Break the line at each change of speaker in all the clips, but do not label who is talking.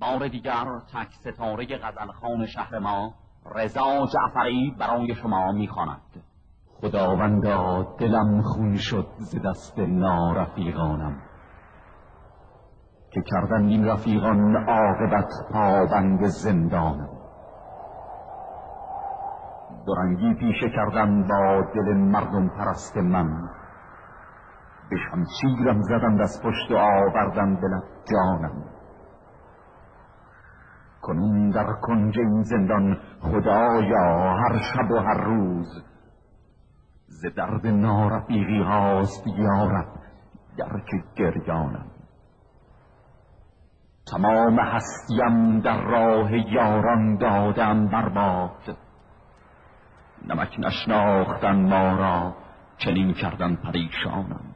بار دیگر تک ستاره غزلخان شهر ما رضا جعفری برای شما می‌خواند.
خداوندا دلم خون شد ز دست نارفیقانم. که کردن این رفیقان عاقبت پابند زندانم. درنگی پیشه کردن با دل مردم پرست من. به شمشیرم زدند از پشت و آوردن دلت جانم. کنون در کنج این زندان خدایا هر شب و هر روز. ز درد نارفیقی هاست یارب که گریانم. تمام هستیم در راه یاران دادم برباد نمک نشناختن ما را چنین کردن پریشانم.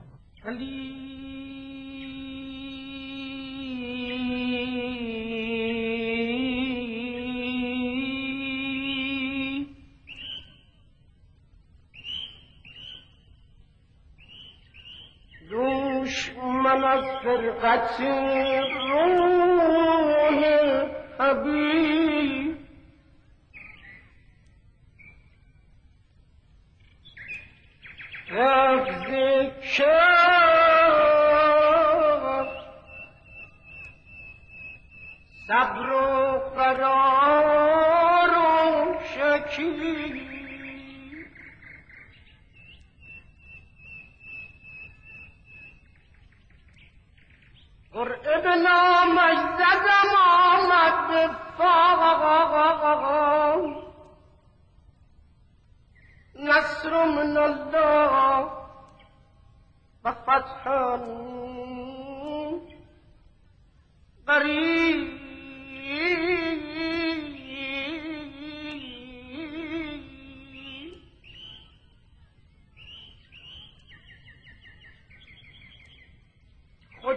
من از فرقت روح حبیب کرد صبر و قرار قرئنا مجدنا مدفاغ نصر من الله وفتح قريب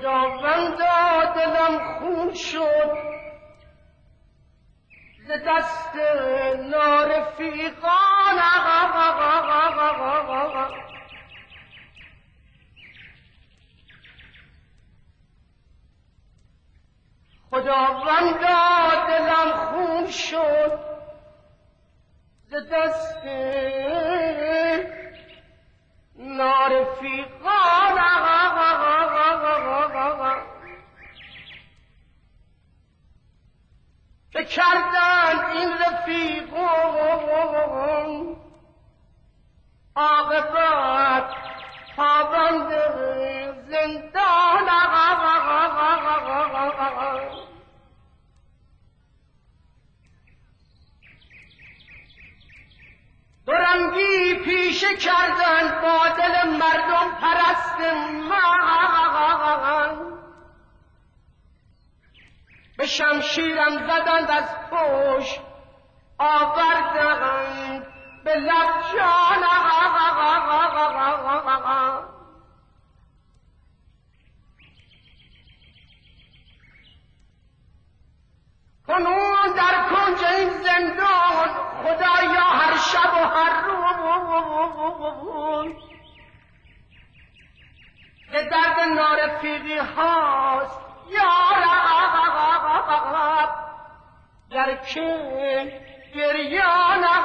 خداوندا دلم خون شد. ز دست نارفیقان خداوندا دلم خون شد. ز دست نارفیقان کردن این رفیقون عاقبت پابند زندان. درنگی پیشه کردن با دل مردم. شمشیرم زدند از پشت. آوردند به لب جان. کنون در کنج این زندان خدایا هر شب و هر روز. به درد نارفیقی هاست. یا şehir yana.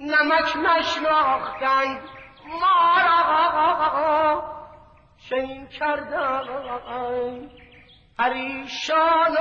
نمک نشناختند ما را چنین کردن. پریشان.